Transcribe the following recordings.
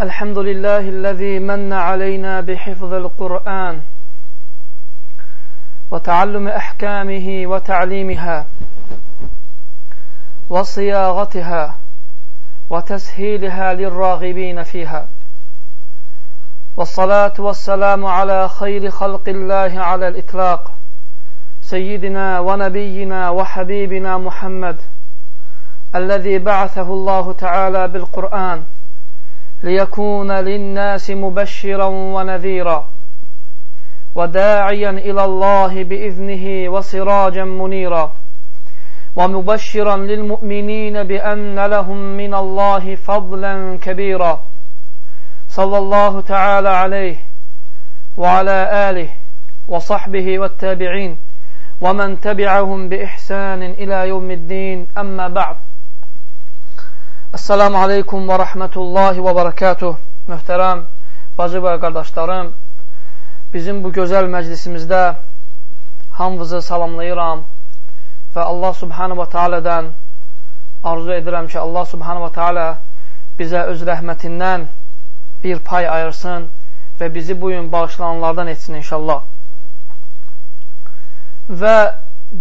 الحمد لله الذي من علينا بحفظ القرآن وتعلم أحكامه وتعليمها وصياغتها وتسهيلها للراغبين فيها والصلاة والسلام على خير خلق الله على الإطلاق سيدنا ونبينا وحبيبنا محمد الذي بعثه الله تعالى بالقرآن ليكون للناس مبشرا ونذيرا وداعيا إلى الله بإذنه وسراجا منيرا ومبشرا للمؤمنين بأن لهم من الله فضلا كبيرا صلى الله تعالى عليه وعلى آله وصحبه والتابعين ومن تبعهم بإحسان إلى يوم الدين أما بعد Assalamu aleykum və rəhmətullahi və barakatuh. Möhtərəm bacı və qardaşlarım, bizim bu gözəl məclisimizdə hamınızı salamlayıram və Allah subhanə və tealədən arzu edirəm ki, Allah subhanə və tealə bizə öz rəhmətindən bir pay ayırsın və bizi bugün bağışlananlardan etsin inşallah. Və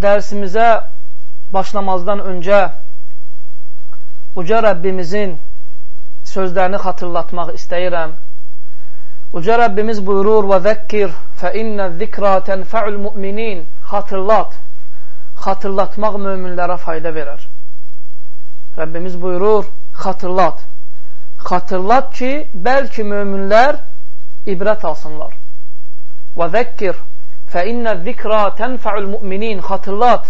dərsimizə başlamazdan öncə Uca Rəbbimizin sözlərini xatırlatmaq istəyirəm. Uca Rəbbimiz buyurur və zəkkir fə innə zikrə tənfəul müminin xatırlat. Xatırlatmaq möminlərə fayda verər. Rəbbimiz buyurur, xatırlat. Xatırlat ki, bəlkə möminlər ibrət alsınlar. Və zəkkir fə innə zikrə tənfəul müminin xatırlat.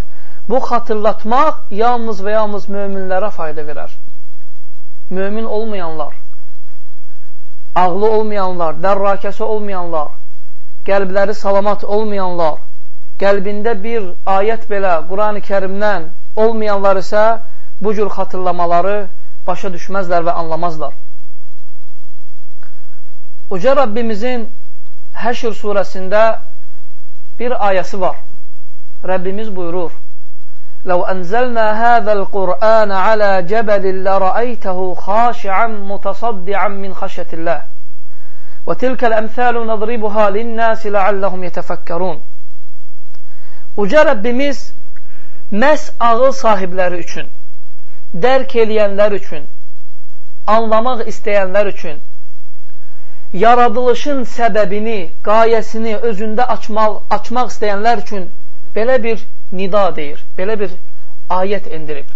Bu xatırlatmaq yalnız və yalnız möminlərə fayda verər. Mömin olmayanlar, ağlı olmayanlar, dərrakəsi olmayanlar, qəlbləri salamat olmayanlar, qəlbində bir ayət belə Quran-ı kərimdən olmayanlar isə bu cür xatırlamaları başa düşməzlər və anlamazlar. Uca Rabbimizin Həşr surəsində bir ayəsi var. Rəbbimiz buyurur, لو أنزلنا هذا القرآن على جبل لرأيته خاشعا متصدعا من خشية الله وتلك الأمثال نضربها للناس لعلهم يتفكرون Uca Rəbbimiz məhz ağıl sahibləri üçün, dərk eləyənlər üçün, anlamaq istəyənlər üçün, yaradılışın səbəbini, qayəsini özündə açmaq, açmaq istəyənlər üçün belə bir nida deyir, belə bir ayət endirib.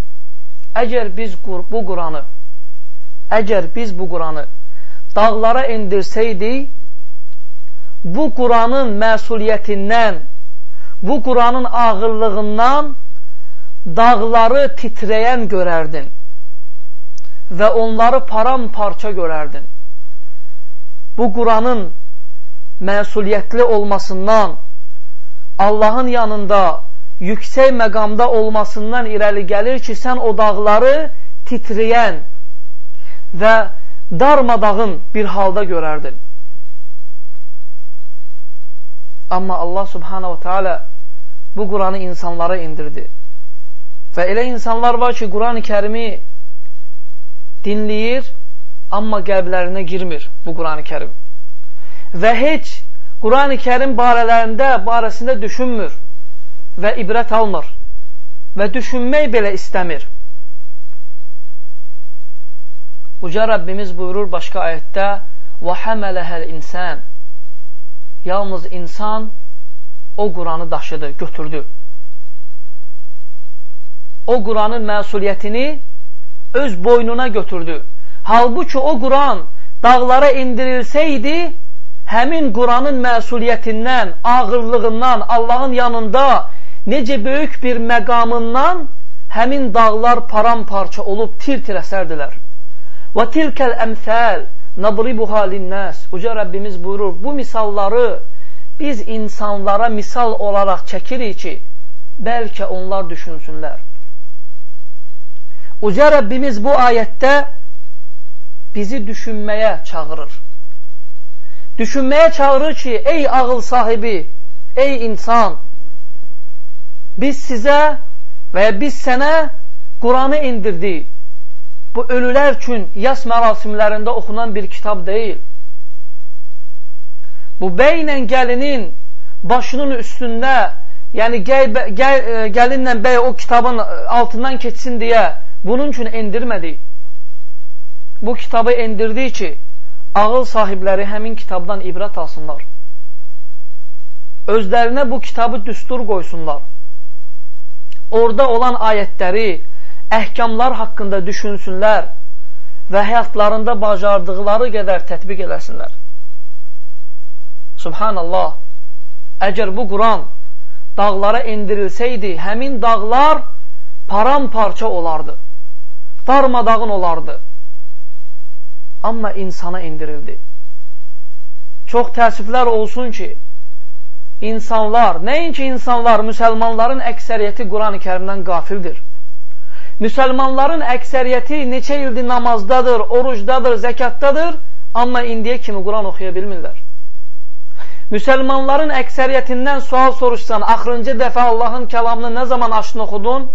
Əgər biz bu Quranı, əgər biz bu Quranı dağlara endirsəydik, bu Quranın məsuliyyətindən, bu Quranın ağırlığından dağları titrəyən görərdin və onları paramparça görərdin. Bu Quranın məsuliyyətli olmasından Allahın yanında yüksək məqamda olmasından irəli gəlir ki, sən o dağları titrəyən və darmadağın bir halda görərdin. Amma Allah subhanahu teala bu Quranı insanlara indirdi. Və elə insanlar var ki, Quran-ı kərimi dinləyir, amma qəlblərinə girmir bu Quran-ı kərim. Və heç Quran-ı kərim barələrində, barəsində düşünmür və ibrət almır və düşünmək belə istəmir. Uca Rəbbimiz buyurur başqa ayətdə həmələhəl insən yalnız insan o Quranı daşıdı, götürdü. O Quranın məsuliyyətini öz boynuna götürdü. Halbuki o Quran dağlara indirilsəydi, həmin Quranın məsuliyyətindən, ağırlığından Allahın yanında necə böyük bir məqamından həmin dağlar paramparça olub tir-tir əsərdilər. Və tilkəl əmsəl nadribuha linnəs. Uca Rəbbimiz buyurur, bu misalları biz insanlara misal olaraq çəkirik ki, bəlkə onlar düşünsünlər. Uca Rəbbimiz bu ayətdə bizi düşünməyə çağırır. Düşünməyə çağırır ki, ey ağıl sahibi, ey insan, biz sizə və ya biz sənə Quranı indirdik. bu ölülər üçün yas mərasimlərində oxunan bir kitab deyil. Bu bəylə gəlinin başının üstündə, yəni gəl, gəl, e, gəlinlə bəy o kitabın altından keçsin deyə bunun üçün endirmədik. Bu kitabı endirdik ki, ağıl sahibləri həmin kitabdan ibrət alsınlar. Özlərinə bu kitabı düstur qoysunlar. Orada olan ayətləri, əhkamlar haqqında düşünsünlər və həyatlarında bacardıqları qədər tətbiq eləsinlər. Subhanallah, əgər bu Quran dağlara endirilsəydi, həmin dağlar paramparça olardı, darmadağın olardı. Amma insana indirildi. Çox təəssüflər olsun ki, insanlar, nəinki insanlar, müsəlmanların əksəriyyəti Quran-ı kərimdən qafildir. Müsəlmanların əksəriyyəti neçə ildir namazdadır, orucdadır, zəkatdadır, amma indiyə kimi Quran oxuya bilmirlər. Müsəlmanların əksəriyyətindən sual soruşsan, axırıncı dəfə Allahın kəlamını nə zaman aşını oxudun?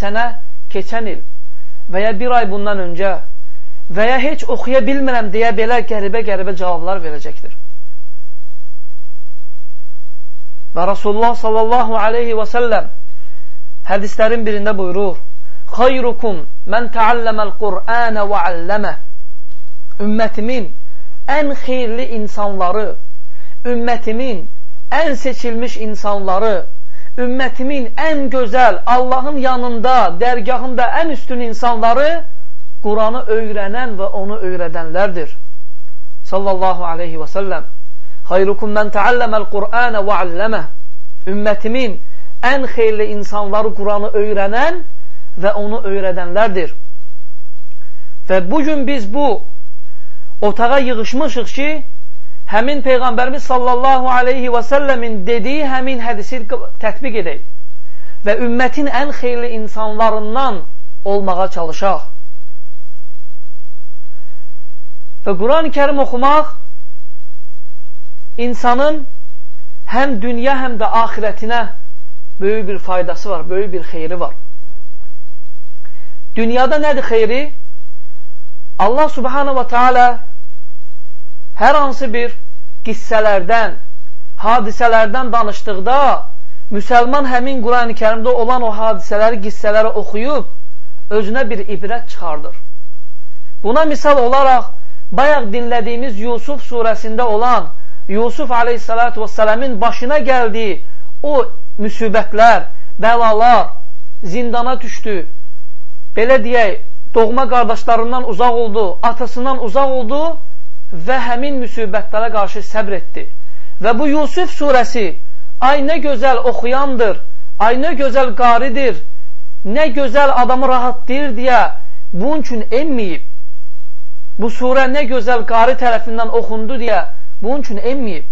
Sənə keçən il və ya bir ay bundan öncə və ya heç oxuya bilmirəm deyə belə qəribə-qəribə cavablar verəcəkdir. Və Rasulullah sallallahu aleyhi və səlləm hədislərin birində buyurur, Xayrukum mən təalləməl Qur'anə və alləmə Ümmətimin ən xeyirli insanları, ümmətimin ən seçilmiş insanları, ümmətimin ən gözəl, Allahın yanında, dərgahında ən üstün insanları Quranı öyrənən və onu öyrədənlərdir. Sallallahu aleyhi və səlləm Xayrukum mən təalləməl Qur'anə və alləmə Ümmətimin ən xeyirli insanları Quranı öyrənən və onu öyrədənlərdir. Və bugün biz bu otağa yığışmışıq ki, həmin Peyğəmbərimiz sallallahu aleyhi və səlləmin dediyi həmin hədisi tətbiq edək və ümmətin ən xeyirli insanlarından olmağa çalışaq. Və Quran-ı kərim oxumaq insanın həm dünya, həm də ahirətinə böyük bir faydası var, böyük bir xeyri var. Dünyada nədir xeyri? Allah subhanahu wa ta'ala hər hansı bir qissələrdən, hadisələrdən danışdıqda müsəlman həmin Quran-ı kərimdə olan o hadisələri, qissələri oxuyub özünə bir ibrət çıxardır. Buna misal olaraq bayaq dinlədiyimiz Yusuf surəsində olan Yusuf aleyhissalatu vesselamın başına gəldiyi o müsibətlər, bəlalar, zindana düşdü, belə deyək, doğma qardaşlarından uzaq oldu, atasından uzaq oldu və həmin müsibətlərə qarşı səbr etdi. Və bu Yusuf surəsi, ay nə gözəl oxuyandır, ay nə gözəl qaridir, nə gözəl adamı rahatlayır deyə bunun üçün emməyib. Bu surə nə gözəl qari tərəfindən oxundu deyə bunun üçün emməyib.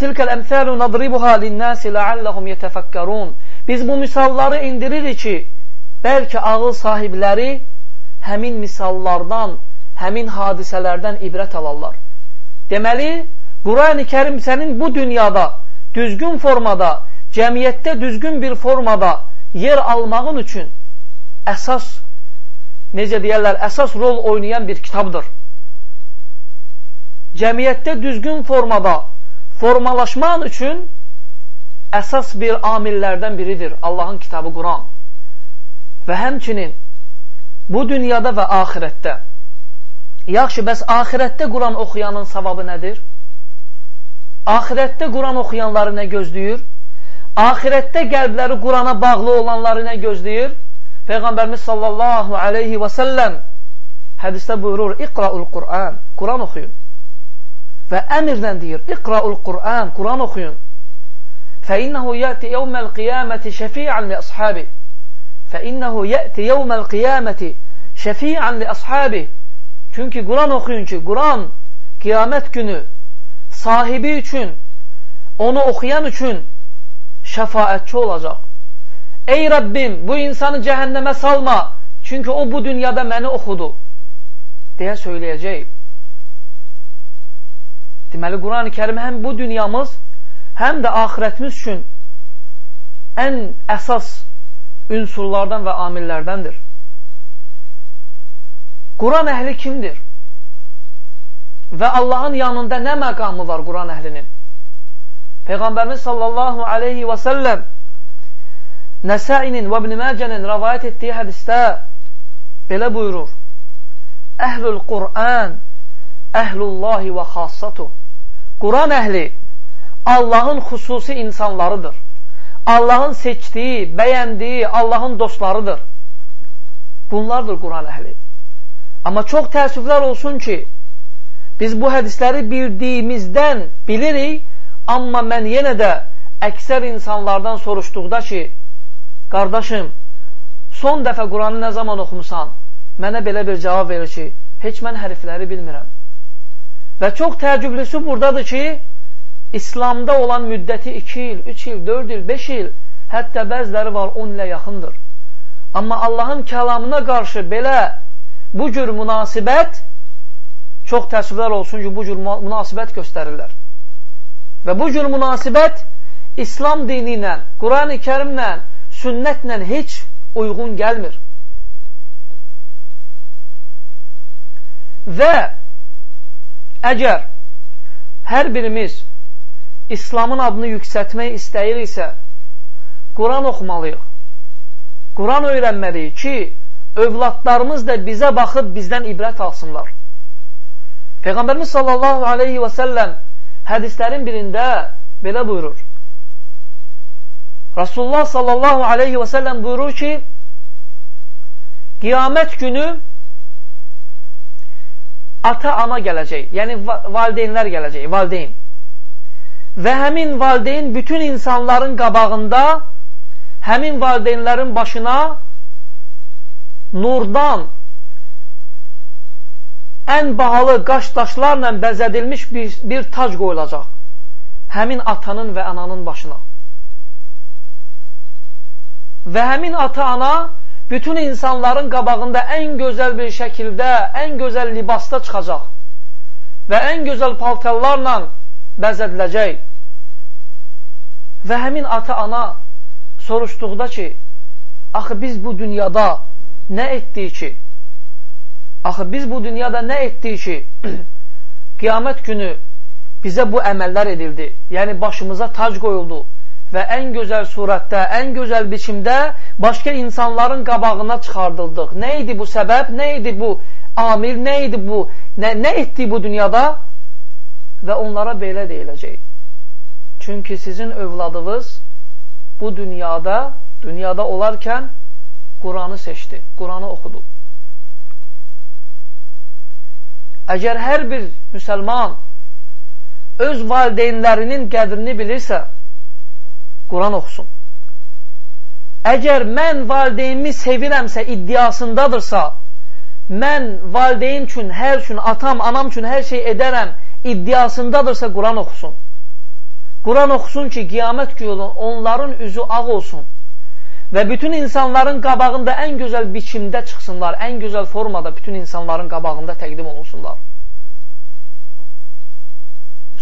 Tilkəl əmsəlu nadribuha linnəsi ləalləhum yetəfəkkərun. Biz bu misalları indiririk ki, bəlkə ağıl sahibləri həmin misallardan, həmin hadisələrdən ibrət alarlar. Deməli, Quran-ı Kərim sənin bu dünyada düzgün formada, cəmiyyətdə düzgün bir formada yer almağın üçün əsas necə deyərlər, əsas rol oynayan bir kitabdır. Cəmiyyətdə düzgün formada formalaşman üçün əsas bir amillərdən biridir Allahın kitabı Quran. Və həmçinin bu dünyada və axirətdə yaxşı, bəs axirətdə Quran oxuyanın savabı nədir? Axirətdə Quran oxuyanları nə gözləyir? Axirətdə qəlbləri Qurana bağlı olanları nə gözləyir? Peyğəmbərimiz sallallahu aleyhi və səlləm hədisdə buyurur, İqraul Qur'an, Quran oxuyun. Və əmirlə deyir, İqraul Qur'an, Quran oxuyun. Fəinnəhu yəti yevməl qiyaməti şəfi'an li əshabi. Fəinnəhu yəti yevməl qiyaməti şəfi'an li əshabi. Çünki Quran oxuyun ki, Quran qiyamət günü sahibi üçün, onu oxuyan üçün şəfaətçi olacaq. Ey Rəbbim, bu insanı cəhənnəmə salma, çünki o bu dünyada məni oxudu, deyə söyləyəcək. Deməli, Quran-ı kərim həm bu dünyamız, həm də ahirətimiz üçün ən əsas ünsurlardan və amillərdəndir. Quran əhli kimdir? Və Allahın yanında nə məqamı var Quran əhlinin? Peyğəmbərimiz sallallahu aleyhi və səlləm Nəsəinin və İbn Məcənin rəvayət etdiyi hədisdə belə buyurur. Əhlül Qur'an əhlullahi və xassatuh. Quran əhli Allahın xüsusi insanlarıdır. Allahın seçdiyi, bəyəndiyi Allahın dostlarıdır. Bunlardır Quran əhli. Amma çox təəssüflər olsun ki, biz bu hədisləri bildiyimizdən bilirik, amma mən yenə də əksər insanlardan soruşduqda ki, qardaşım, son dəfə Quranı nə zaman oxumusan? Mənə belə bir cavab verir ki, heç mən hərfləri bilmirəm. Və çox təəccüblüsü buradadır ki, İslamda olan müddəti 2 il, 3 il, 4 il, 5 il, hətta bəziləri var 10 ilə yaxındır. Amma Allahın kəlamına qarşı belə bu cür münasibət çox təəssüflər olsun ki, bu cür münasibət göstərirlər. Və bu cür münasibət İslam dini ilə, Quran-ı kərimlə, sünnətlə heç uyğun gəlmir. Və əgər hər birimiz İslamın adını yüksətmək istəyiriksə, Quran oxumalıyıq. Quran öyrənməliyik ki, övladlarımız da bizə baxıb bizdən ibrət alsınlar. Peyğəmbərimiz sallallahu aleyhi və səlləm hədislərin birində belə buyurur. Rasulullah sallallahu aleyhi və səlləm buyurur ki, qiyamət günü ata-ana gələcək, yəni valideynlər gələcək, valideyn. Və həmin valideyn bütün insanların qabağında həmin valideynlərin başına nurdan ən bahalı qaş daşlarla bəzədilmiş bir, bir tac qoyulacaq. Həmin atanın və ananın başına. Və həmin ata-ana bütün insanların qabağında ən gözəl bir şəkildə, ən gözəl libasda çıxacaq və ən gözəl paltarlarla bəzədiləcək. Və həmin ata-ana soruşduqda ki, axı biz bu dünyada nə etdik ki? Axı biz bu dünyada nə etdik ki? Qiyamət günü bizə bu əməllər edildi. Yəni başımıza tac qoyuldu və ən gözəl surətdə, ən gözəl biçimdə başqa insanların qabağına çıxardıldıq. Nə idi bu səbəb? Nə idi bu amil? Nə idi bu? Nə, nə etdik bu dünyada? Və onlara belə deyiləcək. Çünki sizin övladınız bu dünyada, dünyada olarkən Quranı seçdi, Quranı oxudu. Əgər hər bir müsəlman öz valideynlərinin qədrini bilirsə, Quran oxusun. Əgər mən valideynimi sevirəmsə, iddiasındadırsa, mən valideyn üçün, hər üçün, atam, anam üçün hər şey edərəm, iddiasındadırsa, Quran oxusun. Quran oxusun ki, qiyamət günü onların üzü ağ olsun və bütün insanların qabağında ən gözəl biçimdə çıxsınlar, ən gözəl formada bütün insanların qabağında təqdim olunsunlar.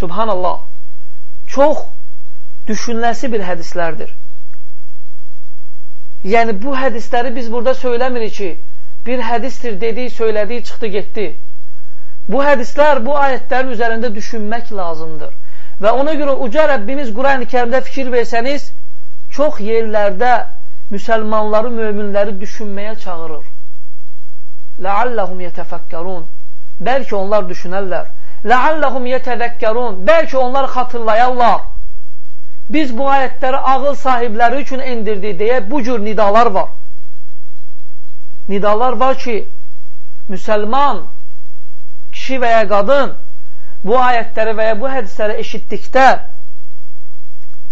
Subhanallah, çox düşünləsi bir hədislərdir. Yəni, bu hədisləri biz burada söyləmirik ki, bir hədistir, dediyi, söylədiyi, çıxdı, getdi. Bu hədislər, bu ayətlərin üzərində düşünmək lazımdır. Və ona görə uca Rəbbimiz Quran-ı kərimdə fikir versəniz, çox yerlərdə müsəlmanları, möminləri düşünməyə çağırır. Ləalləhum yətəfəkkərun. Bəlkə onlar düşünərlər. Ləalləhum yətəzəkkərun. Bəlkə onlar xatırlayarlar. Biz bu ayətləri ağıl sahibləri üçün endirdik deyə bu cür nidalar var. Nidalar var ki, müsəlman, kişi və ya qadın bu ayətləri və ya bu hədisləri eşitdikdə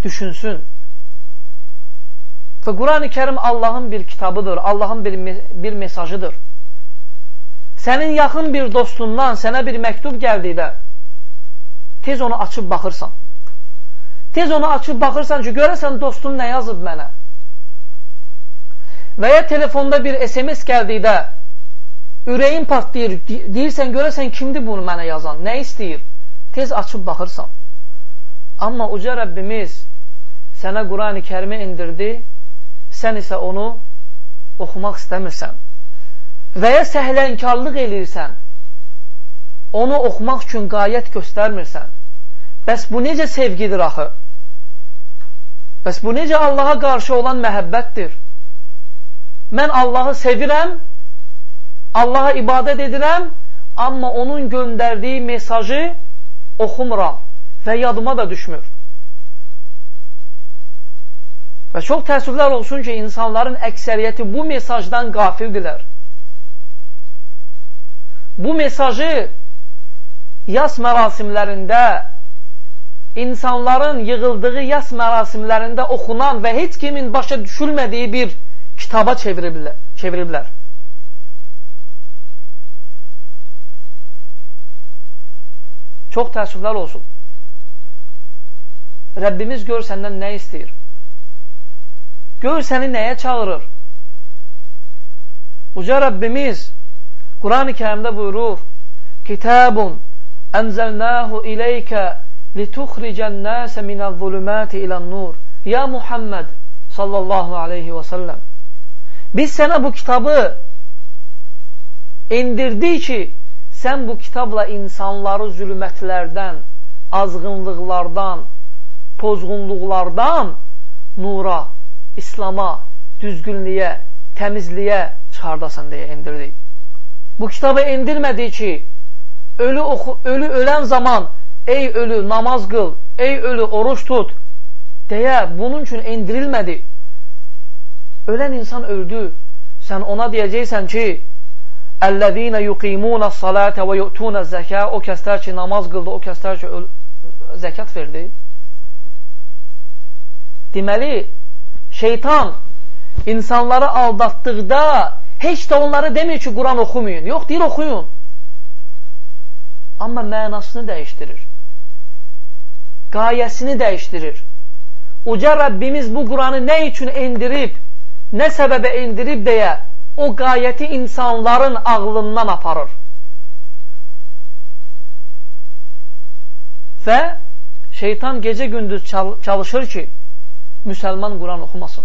düşünsün. Və Quran-ı Kerim Allahın bir kitabıdır, Allahın bir, bir mesajıdır. Sənin yaxın bir dostundan sənə bir məktub gəldikdə tez onu açıb baxırsan. Tez onu açıb baxırsan ki, görəsən dostun nə yazıb mənə. Və ya telefonda bir SMS gəldikdə ürəyin partlayır, deyirsən, görəsən kimdir bunu mənə yazan, nə istəyir? Tez açıb baxırsan. Amma uca Rəbbimiz sənə Quran-ı Kərimi indirdi sən isə onu oxumaq istəmirsən. və ya səhlənkarlıq eləyirsən, onu oxumaq üçün qayət göstərmirsən, bəs bu necə sevgidir axı? Bəs bu necə Allaha qarşı olan məhəbbətdir? Mən Allahı sevirəm, Allaha ibadət edirəm, amma onun göndərdiyi mesajı oxumuram və yadıma da düşmür. Və çox təəssüflər olsun ki, insanların əksəriyyəti bu mesajdan qafildilər. Bu mesajı yas mərasimlərində, insanların yığıldığı yas mərasimlərində oxunan və heç kimin başa düşülmədiyi bir kitaba çeviriblər. çeviriblər. Çox təəssüflər olsun. Rəbbimiz gör səndən nə istəyir? Gör səni nəyə çağırır? Uca Rəbbimiz Quran-ı kərimdə buyurur Kitabun ənzəlnəhu iləykə lituxricən nəsə minəz-zuluməti ilən-nur Ya Muhammed sallallahu aleyhi və səlləm Biz sənə bu kitabı indirdik ki, sən bu kitabla insanları zülmətlərdən, azğınlıqlardan, pozğunluqlardan nura, İslama, düzgünlüyə, təmizliyə çıxardasan deyə indirdik. Bu kitabı indirmədi ki, ölü, oxu, ölü ölən zaman ey ölü namaz qıl, ey ölü oruç tut deyə bunun üçün indirilmədi. Ölən insan öldü. Sən ona deyəcəksən ki, Əl-ləzīnə yuqimuna salətə və yu'tuna zəkə O kəslər ki, namaz qıldı, o kəslər ki, zəkat verdi. Deməli, şeytan insanları aldatdıqda heç də onları demir ki, Quran oxumayın. Yox, deyir, oxuyun. Amma mənasını dəyişdirir. Qayəsini dəyişdirir. Uca Rəbbimiz bu Quranı nə üçün indirib, nə səbəbə indirib deyə o qayəti insanların ağlından aparır. Və şeytan gecə-gündüz çalışır ki, müsəlman Quran oxumasın.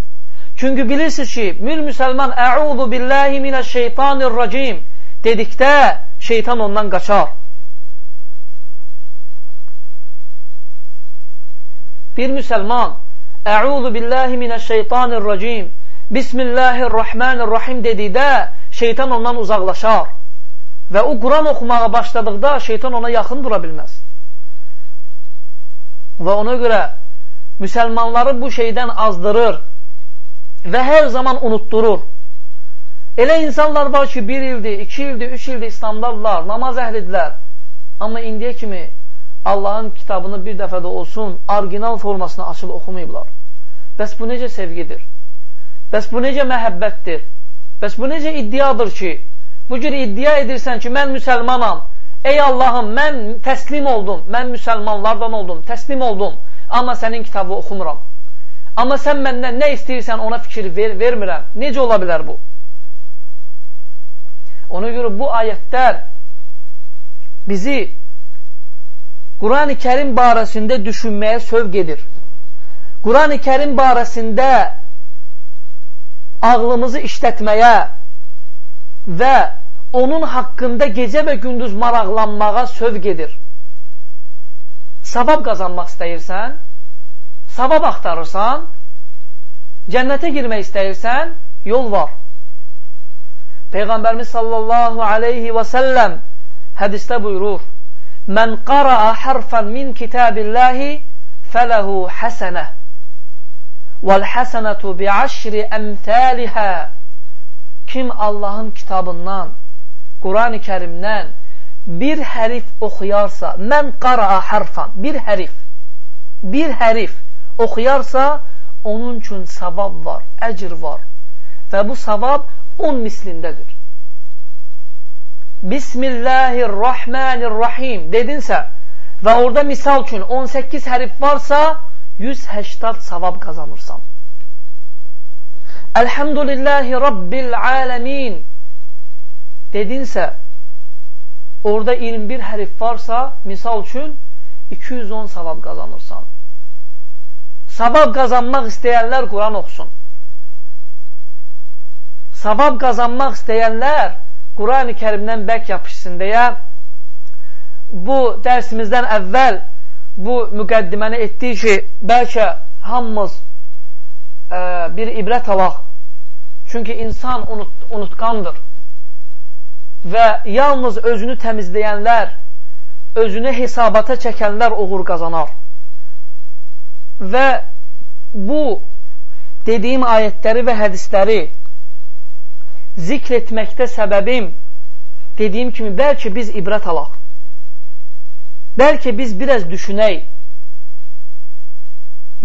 Çünki bilirsiniz ki, bir müsəlman Əuzu billahi minəşşeytanirracim dedikdə şeytan ondan qaçar. Bir müsəlman Əuzu billahi minəşşeytanirracim Bismillahirrahmanirrahim dedikdə şeytan ondan uzaqlaşar. Və o Quran oxumağa başladıqda şeytan ona yaxın dura bilməz. Və ona görə müsəlmanları bu şeydən azdırır və hər zaman unutturur. Elə insanlar var ki, bir ildir, iki ildir, üç ildir İslamdadırlar, namaz əhlidirlər. Amma indiyə kimi Allahın kitabını bir dəfə də olsun, orijinal formasını açıb oxumayıblar. Bəs bu necə sevgidir? Bəs bu necə məhəbbətdir? Bəs bu necə iddiadır ki, bu cür iddia edirsən ki, mən müsəlmanam, ey Allahım, mən təslim oldum, mən müsəlmanlardan oldum, təslim oldum, amma sənin kitabı oxumuram. Amma sən məndən nə istəyirsən ona fikir ver, vermirəm. Necə ola bilər bu? Ona görə bu ayətlər bizi Quran-ı Kərim barəsində düşünməyə sövq edir. Quran-ı Kərim barəsində ağlımızı işlətməyə və onun haqqında gecə və gündüz maraqlanmağa sövq edir. Savab qazanmaq istəyirsən, savab axtarırsan, cənnətə girmək istəyirsən, yol var. Peyğəmbərimiz sallallahu aleyhi və səlləm hədistə buyurur, Mən qara'a harfan min kitabillahi fələhu həsənə vəl-həsənətu bi'əşri əmthəlihə Kim Allahın kitabından, Quran-ı kərimdən bir hərif oxuyarsa, mən qara'a harfan, bir hərif, bir hərif oxuyarsa, onun üçün savab var, əcr var. Və bu savab 10 mislindədir. Bismillahirrahmanirrahim dedinsə və orada misal üçün 18 hərif varsa, 180 savab qazanırsan. Elhamdülillahi Rabbil aləmin dedinsə, orada 21 hərif varsa, misal üçün 210 savab qazanırsan. Savab qazanmaq istəyənlər Quran oxusun. Savab qazanmaq istəyənlər Qurani kərimdən bək yapışsın deyə bu dərsimizdən əvvəl bu müqəddiməni etdik ki, bəlkə hamımız ə, bir ibrət alaq. Çünki insan unut, unutqandır və yalnız özünü təmizləyənlər, özünü hesabata çəkənlər uğur qazanar. Və bu dediyim ayətləri və hədisləri zikr etməkdə səbəbim dediyim kimi bəlkə biz ibrət alaq. Bəlkə biz biraz düşünək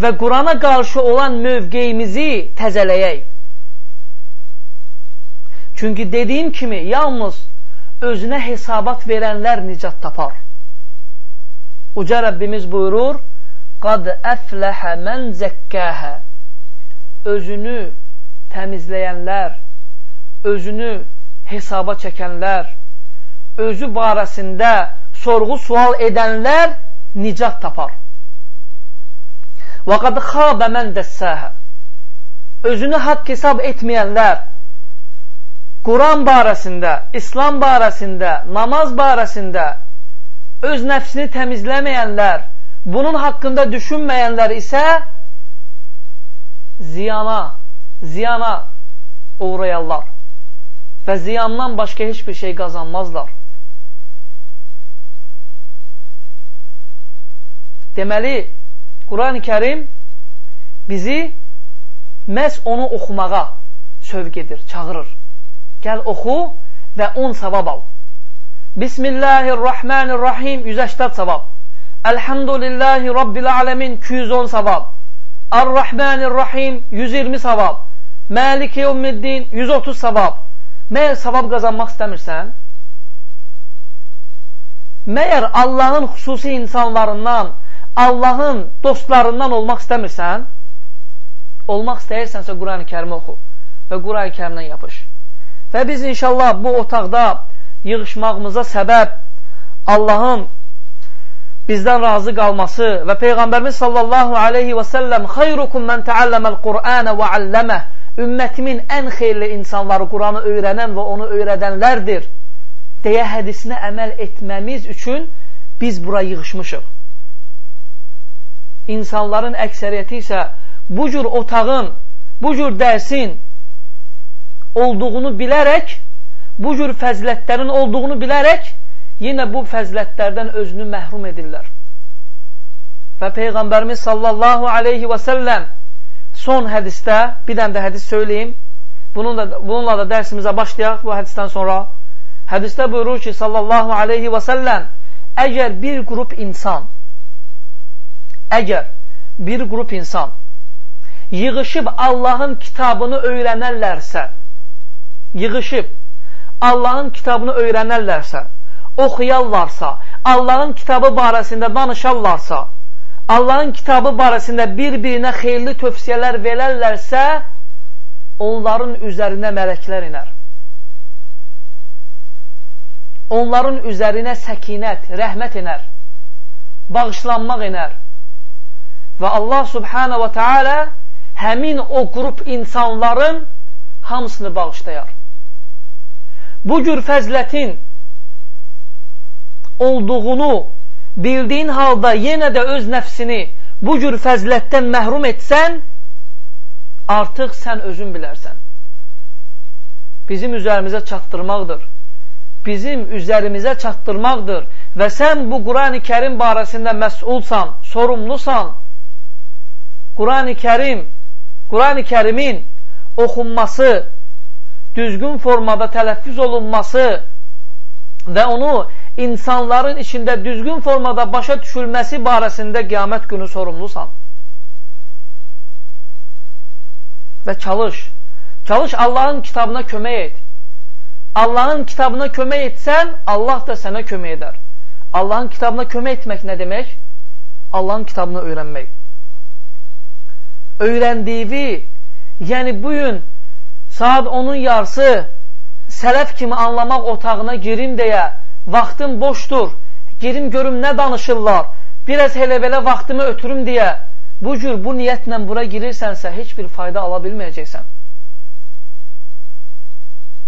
və Qurana qarşı olan mövqeyimizi təzələyək. Çünki dediyim kimi, yalnız özünə hesabat verənlər nicat tapar. Uca Rəbbimiz buyurur, Qad əfləhə mən zəkkəhə Özünü təmizləyənlər, özünü hesaba çəkənlər, özü barəsində sorğu sual edənlər nicat tapar. Və qad xabə mən dəssəhə Özünü haqq hesab etməyənlər, Quran barəsində, İslam barəsində, namaz barəsində öz nəfsini təmizləməyənlər, bunun haqqında düşünməyənlər isə ziyana, ziyana uğrayarlar və ziyandan başqa heç bir şey qazanmazlar. Deməli, Quran-ı Kərim bizi məhz onu oxumağa sövq edir, çağırır. Gəl oxu və 10 savab al. Bismillahirrahmanirrahim 180 savab. Elhamdülillahi Rabbil alemin 210 savab. Ar-Rahmanirrahim 120 savab. Məlik yevmiddin 130 savab. Məyər savab qazanmaq istəmirsən? Məyər Allahın xüsusi insanlarından Allahın dostlarından olmaq istəmirsən, olmaq istəyirsənsə Quran-ı kərimi oxu və Quran-ı kərimdən yapış. Və biz inşallah bu otaqda yığışmağımıza səbəb Allahın bizdən razı qalması və Peyğəmbərimiz sallallahu aleyhi və səlləm xeyrukum mən təalləməl Qur'anə və alləməh ümmətimin ən xeyirli insanları Quranı öyrənən və onu öyrədənlərdir deyə hədisinə əməl etməmiz üçün biz bura yığışmışıq insanların əksəriyyəti isə bu cür otağın, bu cür dərsin olduğunu bilərək, bu cür fəzilətlərin olduğunu bilərək, yenə bu fəzilətlərdən özünü məhrum edirlər. Və Peyğəmbərimiz sallallahu aleyhi və səlləm son hədistə, bir dənə də hədis söyləyim, bununla, bununla da dərsimizə başlayaq bu hədisdən sonra. Hədistə buyurur ki, sallallahu aleyhi və səlləm, əgər bir qrup insan Əgər bir qrup insan yığışıb Allahın kitabını öyrənərlərsə, yığışıb Allahın kitabını öyrənərlərsə, oxuyarlarsa, Allahın kitabı barəsində danışarlarsa, Allahın kitabı barəsində bir-birinə xeyirli tövsiyələr verərlərsə, onların üzərinə mələklər inər. Onların üzərinə səkinət, rəhmət inər, bağışlanmaq inər Və Allah subhanə və teala həmin o qrup insanların hamısını bağışlayar. Bu cür fəzlətin olduğunu bildiyin halda yenə də öz nəfsini bu cür fəzlətdən məhrum etsən, artıq sən özün bilərsən. Bizim üzərimizə çatdırmaqdır. Bizim üzərimizə çatdırmaqdır və sən bu Qurani Kərim barəsində məsulsan, sorumlusan, Qurani Kərim, Qurani Kərimin oxunması, düzgün formada tələffüz olunması və onu insanların içində düzgün formada başa düşülməsi barəsində qiyamət günü sorumlusan. Və çalış. Çalış Allahın kitabına kömək et. Allahın kitabına kömək etsən, Allah da sənə kömək edər. Allahın kitabına kömək etmək nə demək? Allahın kitabını öyrənmək öyrəndiyi, yəni bu gün saat onun yarısı sələf kimi anlamaq otağına girim deyə vaxtım boşdur, girim görüm nə danışırlar, biraz elə-belə vaxtımı ötürüm deyə bu cür bu niyyətlə bura girirsənsə heç bir fayda ala bilməyəcəksən.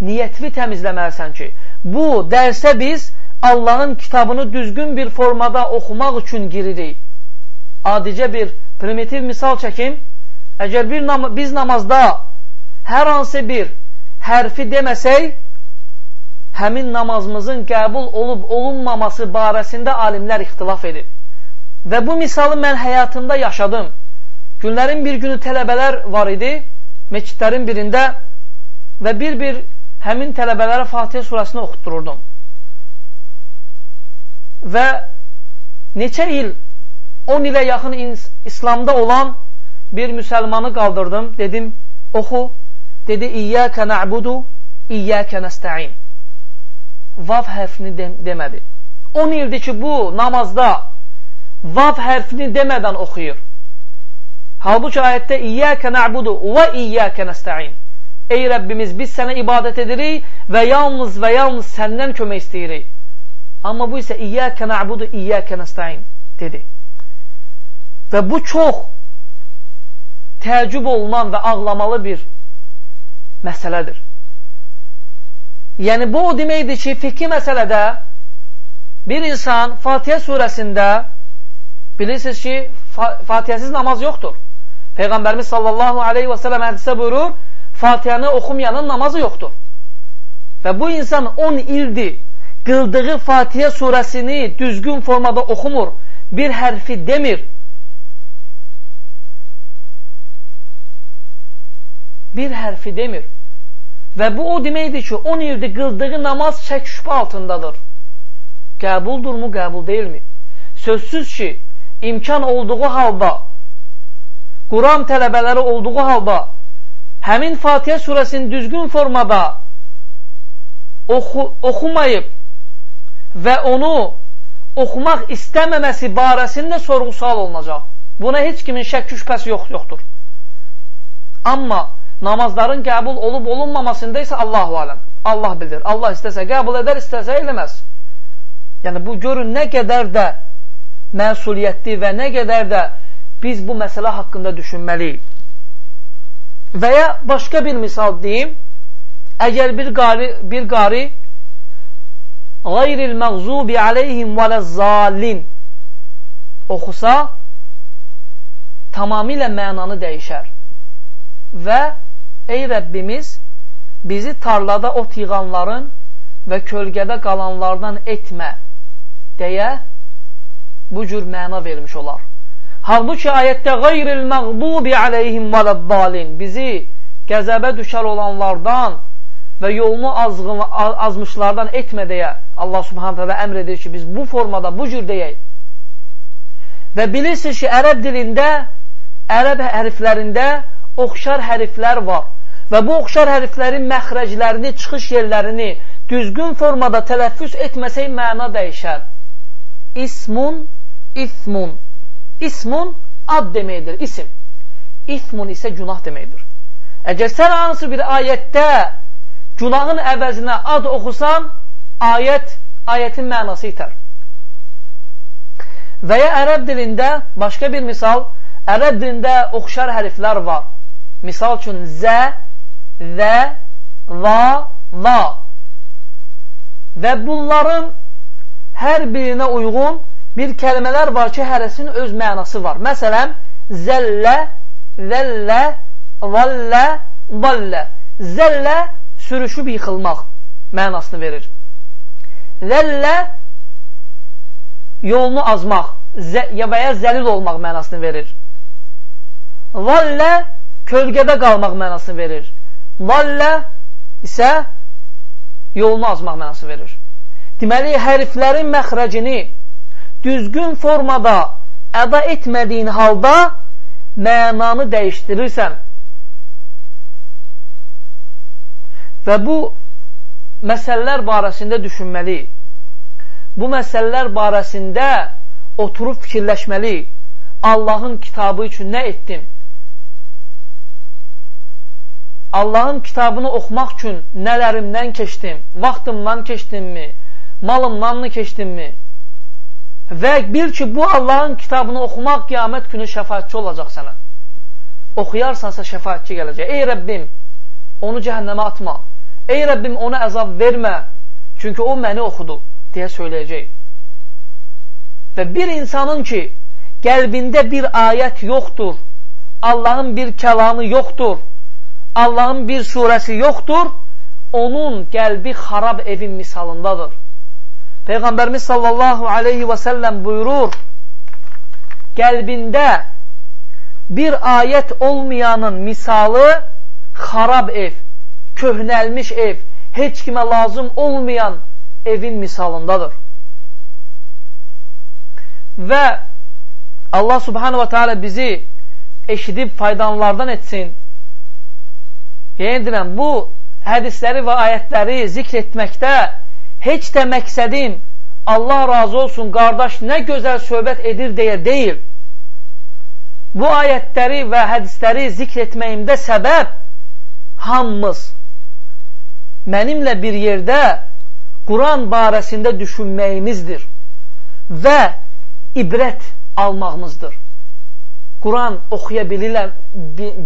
niyyətini təmizləməlisən ki, bu dərsə biz Allahın kitabını düzgün bir formada oxumaq üçün giririk. Adicə bir primitiv misal çəkim. Əgər bir nam biz namazda hər hansı bir hərfi deməsək, həmin namazımızın qəbul olub olunmaması barəsində alimlər ixtilaf edib. Və bu misalı mən həyatımda yaşadım. Günlərin bir günü tələbələr var idi, meçidlərin birində və bir-bir həmin tələbələrə Fatihə surəsini oxutdururdum. Və neçə il, 10 ilə yaxın İslamda olan bir müsəlmanı qaldırdım, dedim, oxu, dedi, İyyəkə nə'budu, İyyəkə nəstəin. Vav hərfini de demədi. 10 ildir ki, bu namazda vav hərfini demədən oxuyur. Halbuki ayətdə İyyəkə nə'budu və İyyəkə nəstəin. Ey Rəbbimiz, biz sənə ibadət edirik və yalnız və yalnız səndən kömək istəyirik. Amma bu isə İyyəkə nə'budu, İyyəkə nəstəin dedi. Və bu çox təəccüb olunan və ağlamalı bir məsələdir. Yəni, bu o deməkdir ki, fikri məsələdə bir insan Fatihə surəsində Bilirsiniz ki, Fatihəsiz namaz yoxdur. Peyğəmbərimiz sallallahu aleyhi və sələm hədisə buyurur, Fatihəni oxumayanın namazı yoxdur. Və bu insan 10 ildir qıldığı Fatihə surəsini düzgün formada oxumur, bir hərfi demir. Bir hərfi demir. Və bu o deməkdir ki, 10 ildir qıldığı namaz şək şübhə altındadır. Qəbuldurmu, qəbul deyilmi? Sözsüz ki, imkan olduğu halda, Quran tələbələri olduğu halda, həmin Fatihə surəsini düzgün formada oxu, oxumayıb və onu oxumaq istəməməsi barəsində sorğu-sual olunacaq. Buna heç kimin şəkki şübhəsi yox, yoxdur. Amma namazların qəbul olub olunmamasında isə Allahu aləm. Allah bilir. Allah istəsə qəbul edər, istəsə eləməz. Yəni bu görün nə qədər də məsuliyyətli və nə qədər də biz bu məsələ haqqında düşünməliyik. Və ya başqa bir misal deyim, əgər bir qari, bir qari qayril məğzubi aleyhim vələzzalin oxusa, tamamilə mənanı dəyişər. Və ey Rəbbimiz, bizi tarlada ot yığanların və kölgədə qalanlardan etmə deyə bu cür məna vermiş olar. Halbuki ayətdə qayril məğdubi aleyhim vələddalin bizi qəzəbə düşər olanlardan və yolunu azğın, azmışlardan etmə deyə Allah subhanət hələ əmr edir ki, biz bu formada, bu cür deyək. Və bilirsiniz ki, ərəb dilində, ərəb hərflərində oxşar hərflər var və bu oxşar hərflərin məxrəclərini, çıxış yerlərini düzgün formada tələffüz etməsək məna dəyişər. İsmun İsmun. İsmun ad deməkdir, isim. İsmun isə günah deməkdir. Əgər sən hansı bir ayətdə günahın əvəzinə ad oxusan, ayət, ayətin mənası itər. Və ya ərəb dilində, başqa bir misal, ərəb dilində oxşar hərflər var. Misal üçün, zə, zə, va, va. Və bunların hər birinə uyğun bir kəlmələr var ki, hərəsinin öz mənası var. Məsələn, zəllə, zəllə, vallə, vallə. Zəllə sürüşüb yıxılmaq mənasını verir. Zəllə yolunu azmaq zə və ya zəlil olmaq mənasını verir. Vallə kölgədə qalmaq mənasını verir. Vallə isə yolunu azmaq mənası verir. Deməli, hərflərin məxrəcini düzgün formada əda etmədiyin halda mənanı dəyişdirirsən. Və bu məsələlər barəsində düşünməli. Bu məsələlər barəsində oturub fikirləşməli. Allahın kitabı üçün nə etdim? Allahın kitabını oxumaq üçün nələrimdən keçdim? Vaxtımdan keçdimmi? Malımdan mı keçdimmi? Və bil ki, bu Allahın kitabını oxumaq qiyamət günü şəfayətçi olacaq sənə. Oxuyarsansa şəfayətçi gələcək. Ey Rəbbim, onu cəhənnəmə atma. ey Rəbbim ona əzab vermə, çünki o məni oxudu, deyə söyləyəcək. Və bir insanın ki, qəlbində bir ayət yoxdur, Allahın bir kəlamı yoxdur, Allahın bir surəsi yoxdur, onun qəlbi xarab evin misalındadır. Peyğəmbərimiz sallallahu aleyhi və səlləm buyurur, qəlbində bir ayət olmayanın misalı xarab ev, köhnəlmiş ev, heç kimə lazım olmayan evin misalındadır. Və Allah subhanahu wa ta'ala bizi eşidib faydalanlardan etsin. Yəni deyirəm, bu hədisləri və ayətləri zikr etməkdə heç də məqsədin Allah razı olsun, qardaş, nə gözəl söhbət edir deyə deyil. Bu ayətləri və hədisləri zikr etməyimdə səbəb hamımız mənimlə bir yerdə Quran barəsində düşünməyimizdir və ibrət almağımızdır. Quran oxuya bilirəm,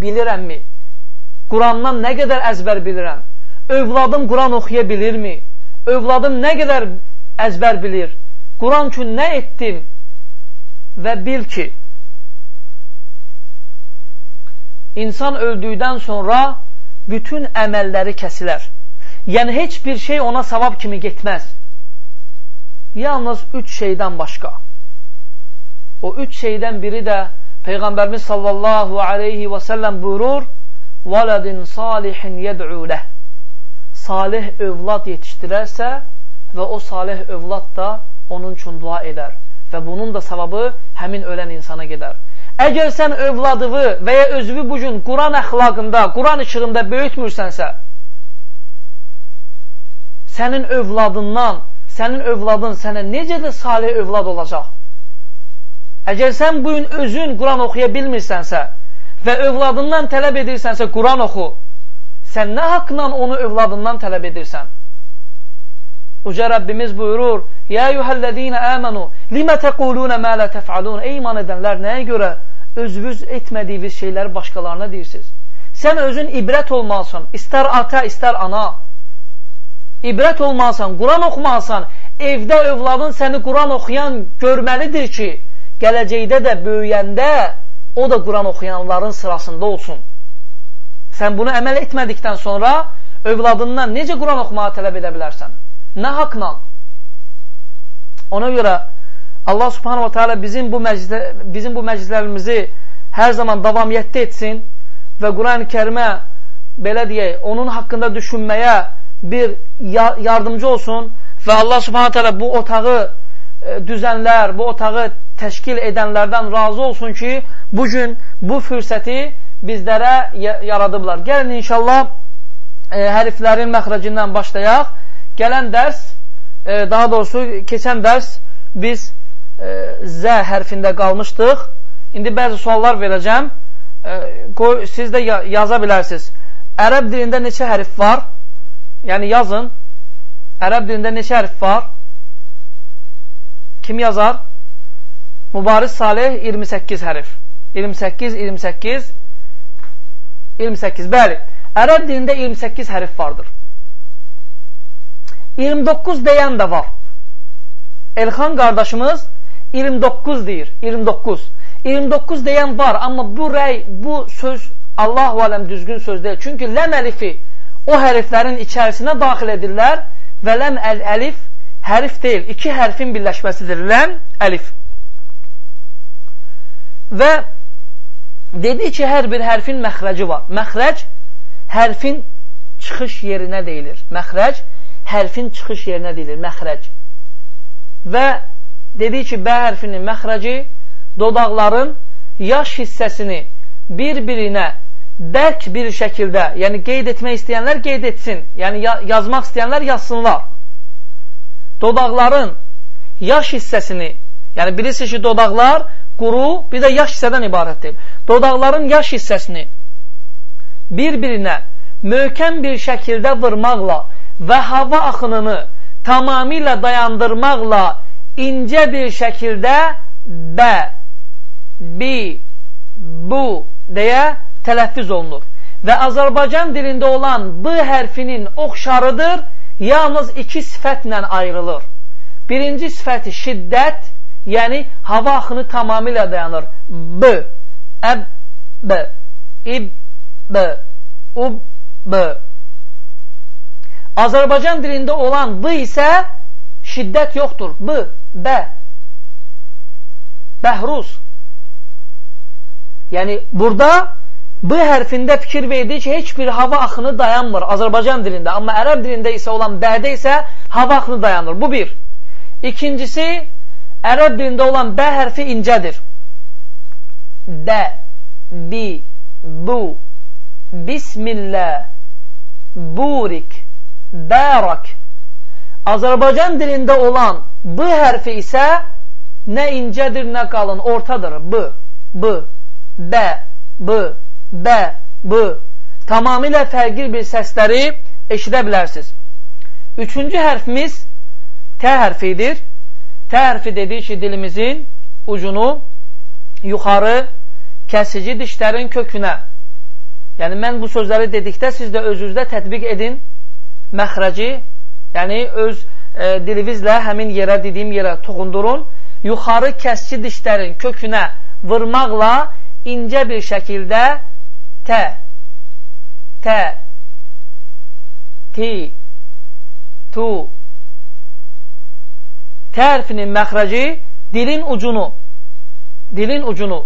bilirəmmi? Qurandan nə qədər əzbər bilirəm? Övladım Quran oxuya bilirmi? Övladım nə qədər əzbər bilir? Quran üçün nə etdim? Və bil ki, insan öldükdən sonra bütün əməlləri kəsilər. Yəni, heç bir şey ona savab kimi getməz. Yalnız üç şeydən başqa. O üç şeydən biri də Peyğəmbərimiz sallallahu aleyhi və səlləm buyurur, Valadin salihin yed'uləh Salih övlad yetişdirərsə və o salih övlad da onun üçün dua edər və bunun da savabı həmin ölən insana gedər. Əgər sən övladını və ya özünü bugün Quran əxlaqında, Quran işığında böyütmürsənsə, sənin övladından, sənin övladın sənə necə də salih övlad olacaq? Əgər sən bugün özün Quran oxuya bilmirsənsə, və övladından tələb edirsənsə Quran oxu, sən nə haqla onu övladından tələb edirsən? Uca Rəbbimiz buyurur, Yə eyyuhəl-ləzīnə əmənu, limə təqulunə mə lə təf'alun. Ey iman edənlər, nəyə görə özünüz etmədiyiniz şeyləri başqalarına deyirsiniz? Sən özün ibrət olmalısan, istər ata, istər ana. İbrət olmalısan, Quran oxumalısan, evdə övladın səni Quran oxuyan görməlidir ki, gələcəkdə də böyüyəndə o da Quran oxuyanların sırasında olsun. Sən bunu əməl etmədikdən sonra övladından necə Quran oxumağı tələb edə bilərsən? Nə haqla? Ona görə Allah subhanahu wa ta'ala bizim bu, məclislə, bizim bu məclislərimizi hər zaman davamiyyətdə etsin və Quran-ı kərimə belə deyək, onun haqqında düşünməyə bir yardımcı olsun və Allah subhanahu ta'ala bu otağı düzənlər, bu otağı təşkil edənlərdən razı olsun ki, bugün bu fürsəti bizlərə yaradıblar. Gəlin inşallah e, hərflərin məxrəcindən başlayaq. Gələn dərs, e, daha doğrusu keçən dərs biz e, Z hərfində qalmışdıq. İndi bəzi suallar verəcəm. E, qoy, siz də yaza bilərsiniz. Ərəb dilində neçə hərf var? Yəni yazın. Ərəb dilində neçə hərf var? Kim yazar? Mübariz Salih 28 hərf. 28, 28, 28. Bəli. Ərəb dilində 28 hərf vardır. 29 deyən də var. Elxan qardaşımız 29 deyir. 29. 29 deyən var, amma bu rəy, bu söz Allahu aləm düzgün söz deyil. Çünki ləm əlifi o hərflərin içərisinə daxil edirlər və ləm əl əlif hərf deyil, iki hərfin birləşməsidir. Ləm, əlif. Və dedi ki, hər bir hərfin məxrəci var. Məxrəc hərfin çıxış yerinə deyilir. Məxrəc hərfin çıxış yerinə deyilir, məxrəc. Və dedik ki, bə hərfinin məxrəci dodaqların yaş hissəsini bir-birinə bərk bir şəkildə, yəni qeyd etmək istəyənlər qeyd etsin, yəni yazmaq istəyənlər yazsınlar. Dodaqların yaş hissəsini, yəni bilirsiniz ki, dodaqlar quru, bir də yaş hissədən ibarətdir. Dodaqların yaş hissəsini bir-birinə möhkəm bir şəkildə vurmaqla və hava axınını tamamilə dayandırmaqla incə bir şəkildə bə, bi, bu deyə tələffüz olunur. və Azərbaycan dilində olan B hərfinin oxşarıdır, yalnız iki sifətlə ayrılır. Birinci sifəti şiddət, yəni hava axını tamamilə dayanır. B, əb, b, ib, b, ub, b. Azərbaycan dilində olan B isə şiddət yoxdur. B, bə, bəhruz. Yəni, burada B hərfində fikir verdi ki, heç bir hava axını dayanmır Azərbaycan dilində. Amma ərəb dilində isə olan bədə isə hava axını dayanır. Bu bir. İkincisi, ərəb dilində olan bə hərfi incədir. Bə, bi, bu, bismillah, burik, bərak. Azərbaycan dilində olan B hərfi isə nə incədir, nə qalın, ortadır. B, B, bə, B, bə, B. Tamamilə fərqli bir səsləri eşidə bilərsiniz. Üçüncü hərfimiz T hərfidir. T hərfi dedik ki, dilimizin ucunu yuxarı kəsici dişlərin kökünə. Yəni, mən bu sözləri dedikdə siz də özünüzdə tətbiq edin məxrəci, yəni öz e, dilinizlə həmin yerə, dediyim yerə toxundurun. Yuxarı kəsci dişlərin kökünə vurmaqla incə bir şəkildə tə, tə, ti, tu, tə hərfinin məxrəci dilin ucunu, dilin ucunu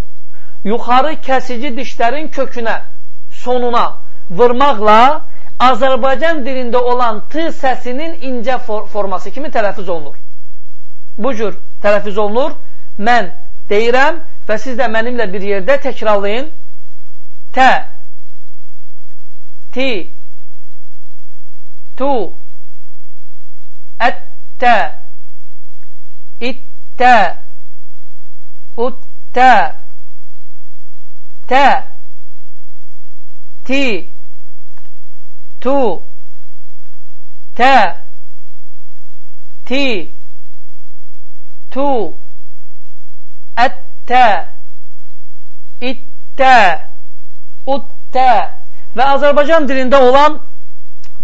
yuxarı kəsici dişlərin kökünə, sonuna vurmaqla Azərbaycan dilində olan T səsinin incə for forması kimi tələffüz olunur. Bu cür tələffüz olunur. Mən deyirəm və siz də mənimlə bir yerdə təkrarlayın. Tə, ti, tu, ət-tə, it-tə, ut-tə, tə, ti, tu, te, ti, tu, ette, itte, utte və Azərbaycan dilində olan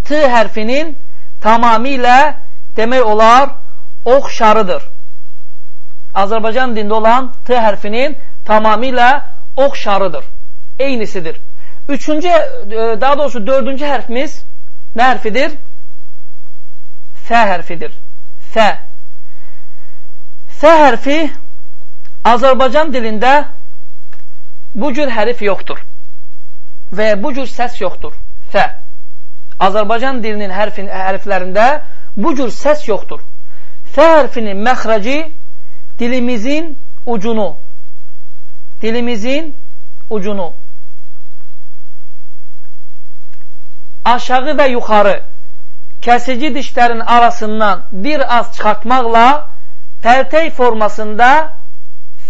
T hərfinin tamamilə demək olar oxşarıdır. Azərbaycan dilində olan T hərfinin tamamilə oxşarıdır, eynisidir. Üçüncü, e, daha doğrusu dördüncü hərfimiz nə hərfidir? Fə hərfidir. Fə. Fə hərfi Azərbaycan dilində bu cür hərif yoxdur və bu cür səs yoxdur. Fə. Azərbaycan dilinin hərfin, hərflərində bu cür səs yoxdur. Fə hərfinin məxrəci dilimizin ucunu, dilimizin ucunu aşağı və yuxarı kəsici dişlərin arasından bir az çıxartmaqla pərtək formasında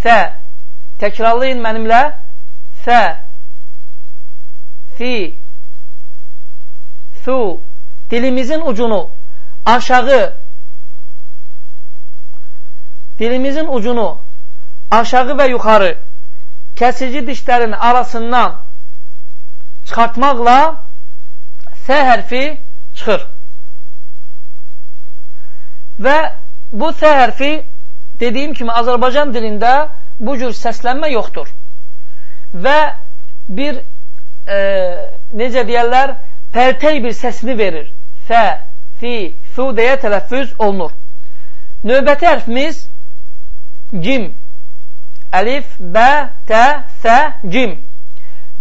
fə, təkrarlayın mənimlə, fə, fi, su, dilimizin ucunu. Aşağı, dilimizin ucunu. Aşağı və yuxarı. Kəsici dişlərin arasından çıxartmaqla S hərfi çıxır. Və bu S hərfi dediyim kimi Azərbaycan dilində bu cür səslənmə yoxdur. Və bir e, necə deyərlər, pərtəy bir səsini verir. Fə, fi, fu deyə tələffüz olunur. Növbəti hərfimiz cim. Əlif, bə, tə, sə, cim.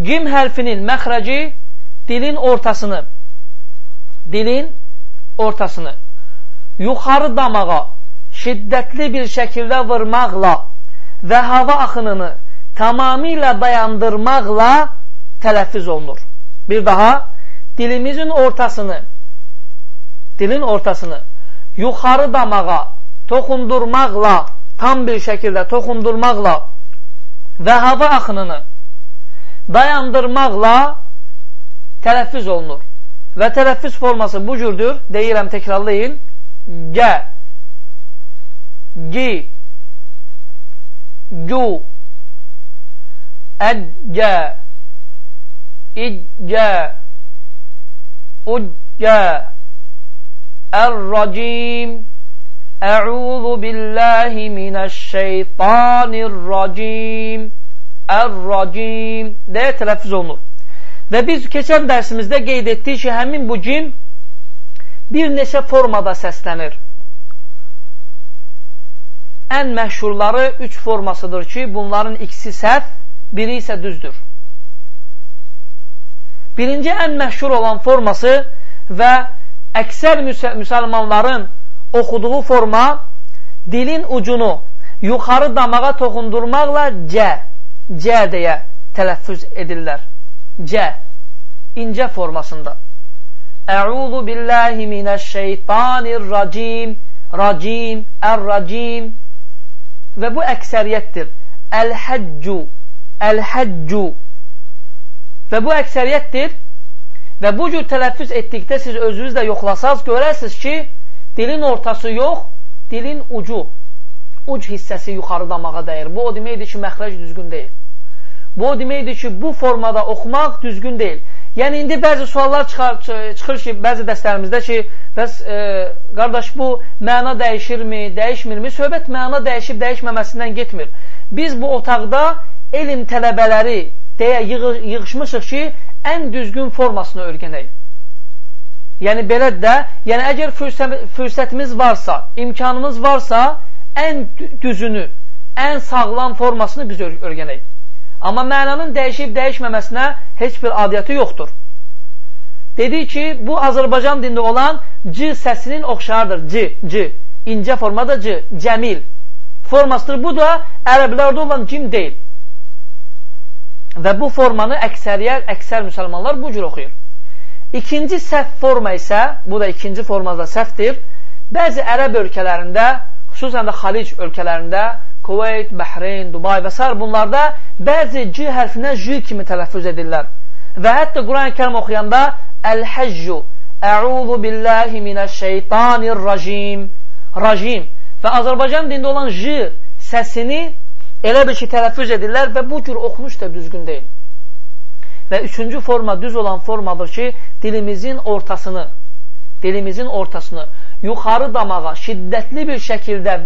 Cim hərfinin məxrəci dilin ortasını dilin ortasını yuxarı damağa şiddətli bir şəkildə vurmaqla və hava axınını tamamilə dayandırmaqla tələffüz olunur. Bir daha, dilimizin ortasını, dilin ortasını yuxarı damağa toxundurmaqla, tam bir şəkildə toxundurmaqla və hava axınını dayandırmaqla tələffüz olunur. Və tələffüz forması bu cürdür. Deyirəm, təkrarlayın. Gə, gi, gu, əggə, İccə, uccə, ər-racim, Əuzu billahi minəşşeytanirracim, ər-racim deyə tələffüz olunur. Və biz keçən dərsimizdə qeyd etdik ki, həmin bu cim bir neçə formada səslənir. Ən məşhurları üç formasıdır ki, bunların ikisi səhv, biri isə düzdür. Birinci ən məşhur olan forması və əksər müsəlmanların oxuduğu forma dilin ucunu yuxarı damağa toxundurmaqla cə, cə deyə tələffüz edirlər. Cə, incə formasında. Əuzu billahi minəşşeytanirracim, racim, ər-racim və bu əksəriyyətdir. Əl-həccu, əl-həccu və bu əksəriyyətdir və bu cür tələffüz etdikdə siz özünüz də yoxlasaz, görərsiniz ki, dilin ortası yox, dilin ucu, uc hissəsi yuxarı damağa dəyir. Bu o deməkdir ki, məxrəc düzgün deyil. Bu o deməkdir ki, bu formada oxumaq düzgün deyil. Yəni, indi bəzi suallar çıxar, çıxır ki, bəzi dəstələrimizdə ki, bəs e, qardaş, bu məna dəyişirmi, dəyişmirmi? Söhbət məna dəyişib dəyişməməsindən getmir. Biz bu otaqda elm tələbələri deyə yığ yığışmışıq ki, ən düzgün formasını öyrənək. Yəni, belə də, yəni əgər fürsətimiz varsa, imkanımız varsa, ən düzünü, ən sağlam formasını biz öyrənək. Amma mənanın dəyişib dəyişməməsinə heç bir adiyyəti yoxdur. Dedi ki, bu Azərbaycan dində olan c səsinin oxşardır. C, c. İncə formada c, cəmil. Formasıdır. Bu da ərəblərdə olan cim deyil. Və bu formanı əksəriyyət, əksər müsəlmanlar bu cür oxuyur. İkinci səhv forma isə, bu da ikinci formada səhvdir. Bəzi ərəb ölkələrində, xüsusən də xalic ölkələrində Kuveyt, Bəhreyn, Dubay və s. bunlarda bəzi C hərfinə J kimi tələffüz edirlər. Və hətta Quran-ı kərim oxuyanda Əl-Həccu Əuzu billahi minəşşeytanirracim Racim Və Azərbaycan dində olan J səsini elə bir ki, tələffüz edirlər və bu cür oxunuş da düzgün deyil. Və üçüncü forma düz olan formadır ki, dilimizin ortasını dilimizin ortasını yuxarı damağa şiddətli bir şəkildə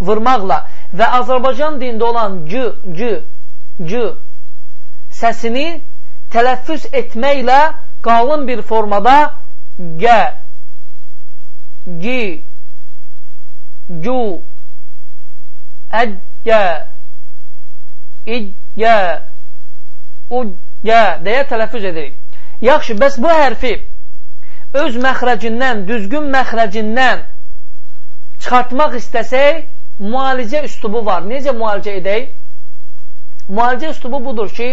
vurmaqla və Azərbaycan dində olan c, c, c səsini tələffüz etməklə qalın bir formada gə, gi, cu, əggə, iggə, uggə deyə tələffüz edirik. Yaxşı, bəs bu hərfi öz məxrəcindən, düzgün məxrəcindən çıxartmaq istəsək, müalicə üslubu var. Necə müalicə edək? Müalicə üslubu budur ki,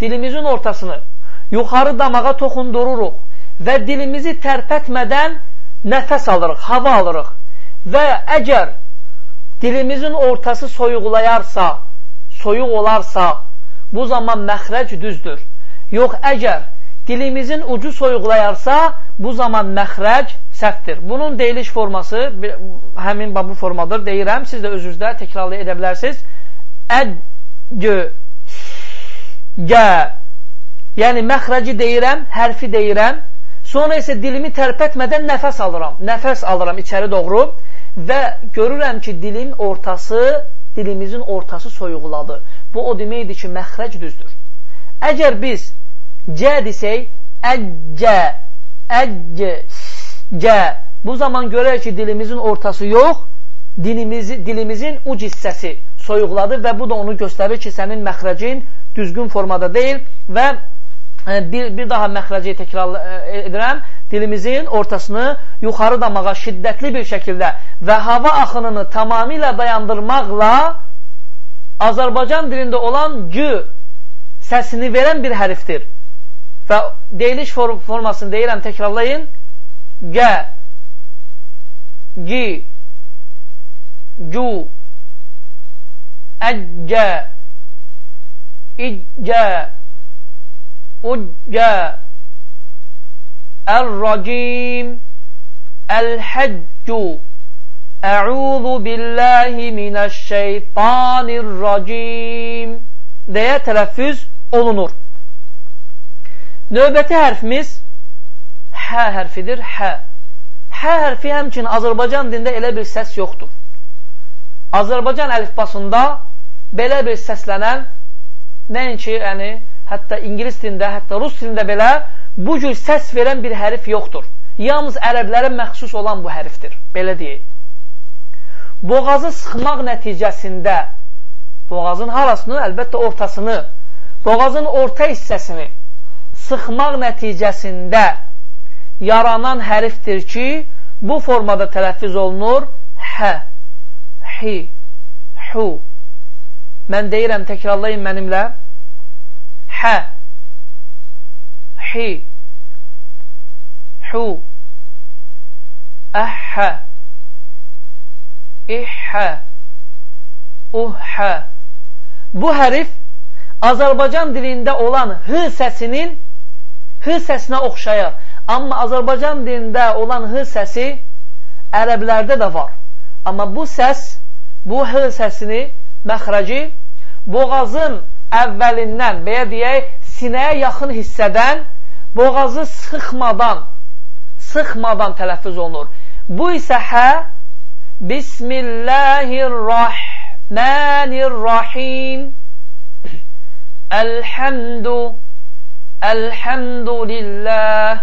dilimizin ortasını yuxarı damağa toxundururuq və dilimizi tərpətmədən nəfəs alırıq, hava alırıq və əgər dilimizin ortası soyuqlayarsa, soyuq olarsa, bu zaman məxrəc düzdür. Yox, əgər dilimizin ucu soyuqlayarsa, bu zaman məxrəc səhvdir. Bunun deyiliş forması həmin bu formadır deyirəm. Siz də özünüzdə təkrarlaya edə bilərsiniz. Əd, gö, gə. Yəni, məxrəci deyirəm, hərfi deyirəm. Sonra isə dilimi tərpətmədən nəfəs alıram. Nəfəs alıram içəri doğru və görürəm ki, dilin ortası, dilimizin ortası soyuqladı. Bu o deməkdir ki, məxrəc düzdür. Əgər biz cə desək, əccə, əccə. Bu zaman görək ki, dilimizin ortası yox, dilimizi, dilimizin uc hissəsi soyuqladı və bu da onu göstərir ki, sənin məxrəcin düzgün formada deyil və bir, bir daha məxrəci təkrar edirəm, dilimizin ortasını yuxarı damağa şiddətli bir şəkildə və hava axınını tamamilə dayandırmaqla Azərbaycan dilində olan gü səsini verən bir hərfdir. Və deyiliş formasını deyirəm, təkrarlayın gə, gi, cu, əccə, iccə, uccə, əl-racim, əl-həccu, Əuzu billahi minəşşeytanirracim deyə tələffüz olunur. Növbəti hərfimiz hə hərfidir, hə. Hə hərfi həmçinin Azərbaycan dində elə bir səs yoxdur. Azərbaycan əlifbasında belə bir səslənən, nəinki, yəni, hətta ingilis dilində, hətta rus dilində belə bu cür səs verən bir hərif yoxdur. Yalnız ərəblərə məxsus olan bu hərfdir, belə deyək. Boğazı sıxmaq nəticəsində, boğazın harasını, əlbəttə ortasını, boğazın orta hissəsini sıxmaq nəticəsində yaranan hərfdir ki, bu formada tələffüz olunur hə, hi, hu. Mən deyirəm, təkrarlayın mənimlə. Hə, hi, hu, əhhə, ihhə, uhhə. Bu hərif Azərbaycan dilində olan h səsinin h səsinə oxşayar. Amma Azərbaycan dilində olan h səsi ərəblərdə də var. Amma bu səs, bu h səsini, məxrəci boğazın əvvəlindən, belə deyək, sinəyə yaxın hissədən boğazı sıxmadan, sıxmadan tələffüz olunur. Bu isə hə? Bismillahirrahmanirrahim. Elhamdu Elhamdülillah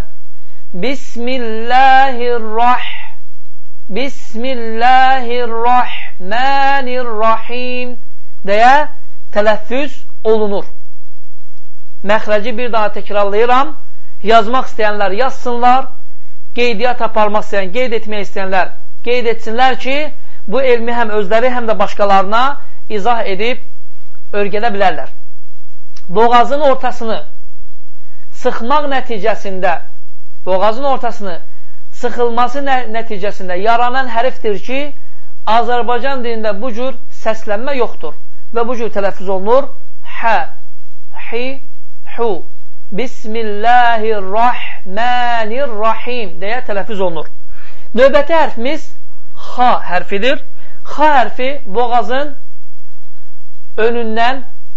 Bismillahirrah Bismillahirrahmanirrahim. Deyə tələffüz olunur. Məxrəci bir daha təkrarlayıram. Yazmaq istəyənlər yazsınlar. Qeydiyyat aparmaq istəyən, qeyd etmək istəyənlər qeyd etsinlər ki, bu elmi həm özləri, həm də başqalarına izah edib örgədə bilərlər. Boğazın ortasını sıxmaq nəticəsində boğazın ortasını sıxılması nə nəticəsində yaranan hərfdir ki, Azərbaycan dilində bu cür səslənmə yoxdur və bu cür tələffüz olunur hə, hi, hu Bismillahirrahmanirrahim deyə tələffüz olunur. Növbəti hərfimiz xa hərfidir. Xa hərfi boğazın önündən,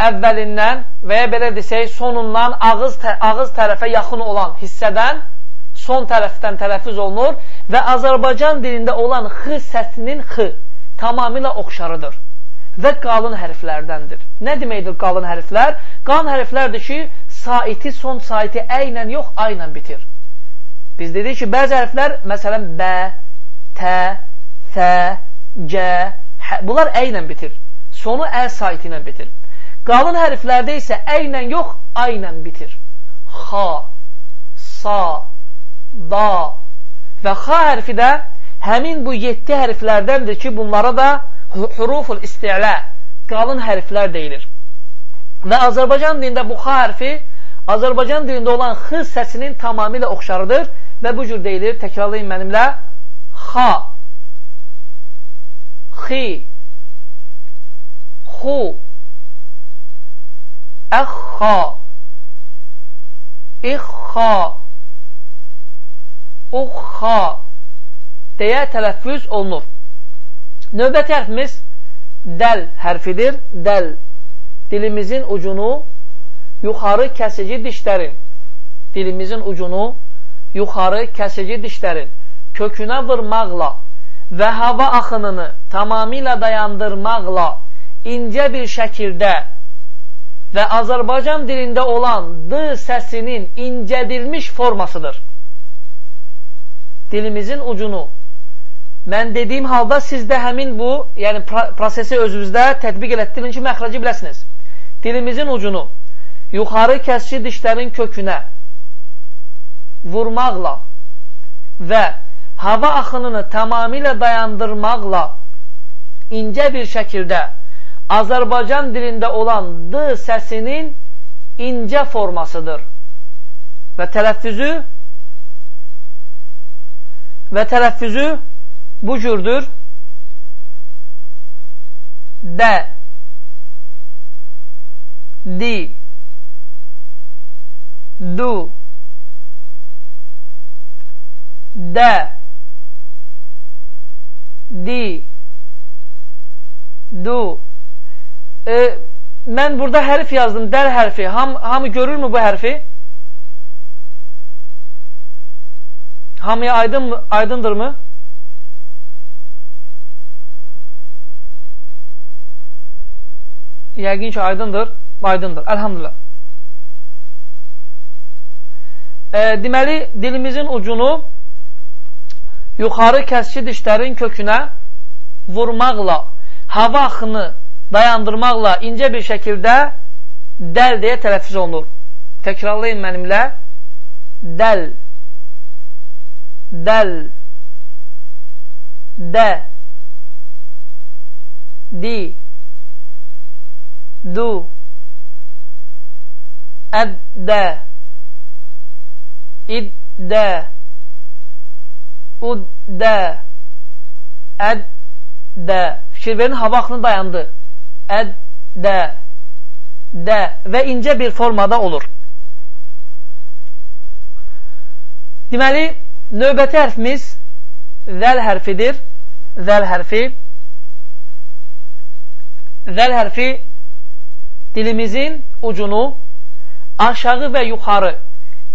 əvvəlindən və ya belə desək, sonundan ağız, ağız tərəfə yaxın olan hissədən son tərəfdən tələffüz olunur və Azərbaycan dilində olan x səsinin x tamamilə oxşarıdır və qalın hərflərdəndir. Nə deməkdir qalın hərflər? Qalın hərflərdir ki, saiti, son saiti əynən yox, aynən bitir. Biz dedik ki, bəzi hərflər, məsələn, bə, tə, fə, gə, hə, bunlar ə ilə bitir. Sonu ə saiti ilə bitir. Qalın hərflərdə isə ə ilə yox, a ilə bitir. Xa, sa, da və xa hərfi də həmin bu 7 hərflərdəndir ki, bunlara da huruful isti'lə, qalın hərflər deyilir. Və Azərbaycan dilində bu xa hərfi Azərbaycan dilində olan x səsinin tamamilə oxşarıdır Və bu cür deyilir, təkrarlayın mənimlə. Xa, xi, xu, əxxa, ixxa, uxxa deyə tələffüz olunur. Növbəti hərfimiz dəl hərfidir. Dəl. Dilimizin ucunu yuxarı kəsici dişlərin. Dilimizin ucunu yuxarı kəsici dişlərin kökünə vurmaqla və hava axınını tamamilə dayandırmaqla incə bir şəkildə və Azərbaycan dilində olan d səsinin incədilmiş formasıdır. Dilimizin ucunu mən dediyim halda siz də həmin bu, yəni prosesi özünüzdə tətbiq elətdirin ki, məxrəci biləsiniz. Dilimizin ucunu yuxarı kəsici dişlərin kökünə vurmaqla və hava axınını tamamilə dayandırmaqla incə bir şəkildə Azərbaycan dilində olan d səsinin incə formasıdır. Və tələffüzü və tələffüzü bu cürdür. Də di du də di du e, mən burada hərf yazdım, dəl hərfi ham, hamı görürmü bu hərfi? Hamıya aydın mı? aydındır mı? Yəqin ki, aydındır. Aydındır. Əlhamdülillah. E, deməli, dilimizin ucunu yuxarı kəskin dişlərin kökünə vurmaqla, hava axını dayandırmaqla incə bir şəkildə dəl deyə tələffüz olunur. Təkrarlayın mənimlə. Dəl. Dəl. Də. Di. Du. Əd-də. İd-də. Ud-də. Əd-də. Fikir verin, hava axını dayandı. Əd-də də və incə bir formada olur. Deməli, növbəti hərfimiz zəl hərfidir. Zəl hərfi zəl hərfi dilimizin ucunu aşağı və yuxarı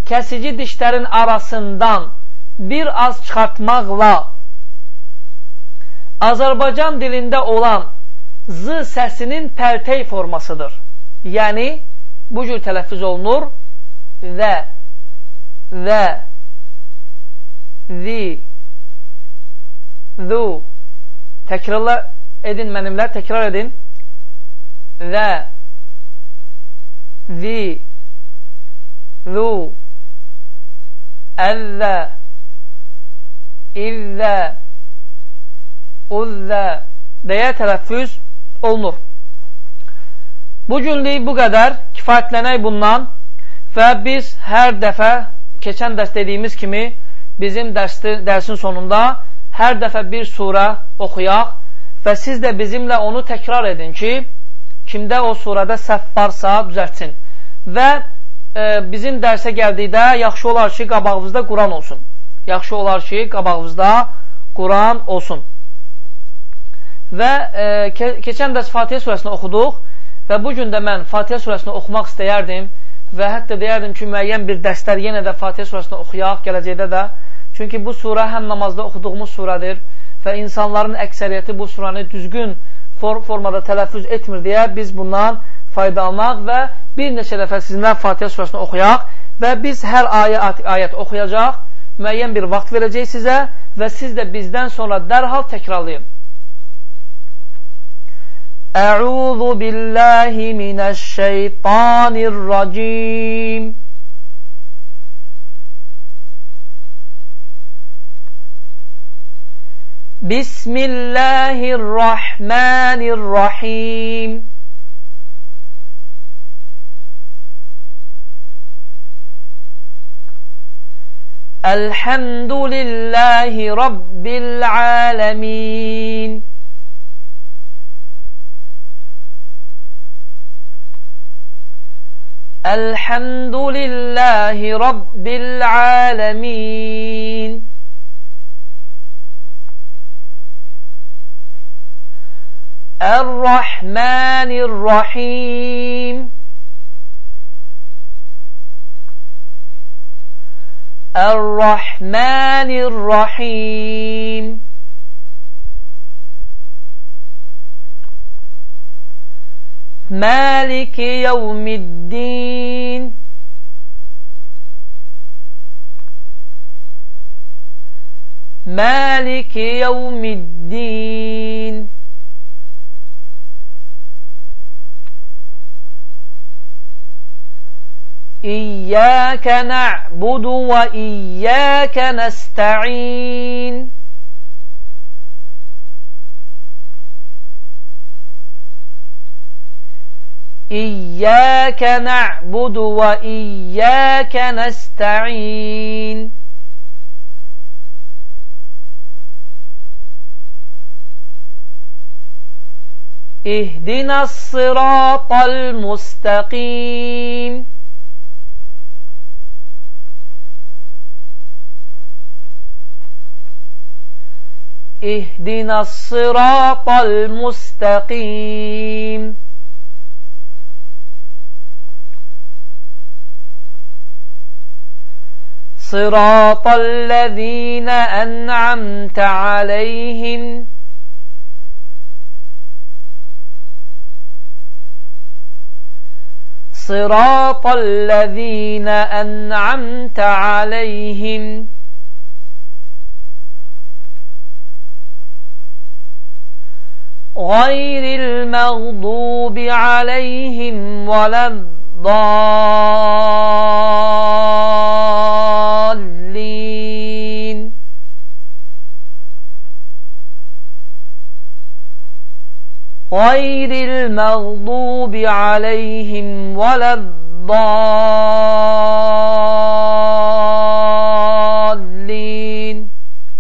kəsici dişlərin arasından bir az çıxartmaqla Azərbaycan dilində olan z səsinin pərtey formasıdır. Yəni, bu cür tələffüz olunur və və zi zu təkrarla edin mənimlə, təkrar edin və zi zu əzzə izzə uzzə deyə tələffüz olunur. Bu günlük bu qədər kifayətlənək bundan və biz hər dəfə keçən dərs dediyimiz kimi bizim dərsli, dərsin sonunda hər dəfə bir surə oxuyaq və siz də bizimlə onu təkrar edin ki, kimdə o surədə səhv varsa düzəltsin. Və e, bizim dərsə gəldikdə yaxşı olar ki, qabağımızda Quran olsun. Yaxşı olar ki, qabağımızda Quran olsun. Və e, ke keçən dərs Fatihə surəsini oxuduq Və bu gün də mən Fatihə surəsini oxumaq istəyərdim və hətta deyərdim ki, müəyyən bir dərslər yenə də Fatihə surəsini oxuyaq gələcəkdə də. Çünki bu surə həm namazda oxuduğumuz surədir və insanların əksəriyyəti bu surəni düzgün formada tələffüz etmir deyə biz bundan faydalanaq və bir neçə dəfə sizinlə Fatihə surəsini oxuyaq və biz hər ayət, ayət oxuyacaq, müəyyən bir vaxt verəcək sizə və siz də bizdən sonra dərhal təkrarlayın. Əuzu billahi minəşşeytanirracim. بسم الله الرحمن الرحيم الحمد لله رب العالمين الحمد لله رب العالمين الرحمن الرحيم. الرحمن الرحيم. مالك يوم الدين. مالك يوم الدين. إياك نعبد وإياك نستعين. إياك نعبد وإياك نستعين. اهدنا الصراط المستقيم. اهدنا الصراط المستقيم. صراط الذين أنعمت عليهم. صراط الذين أنعمت عليهم. غير المغضوب عليهم ولا الضالين. غير المغضوب عليهم ولا الضالين.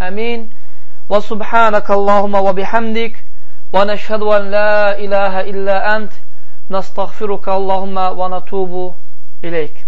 أمين. وسبحانك اللهم وبحمدك ونشهد أن لا إله إلا أنت. نستغفرك اللهم ونتوب إليك.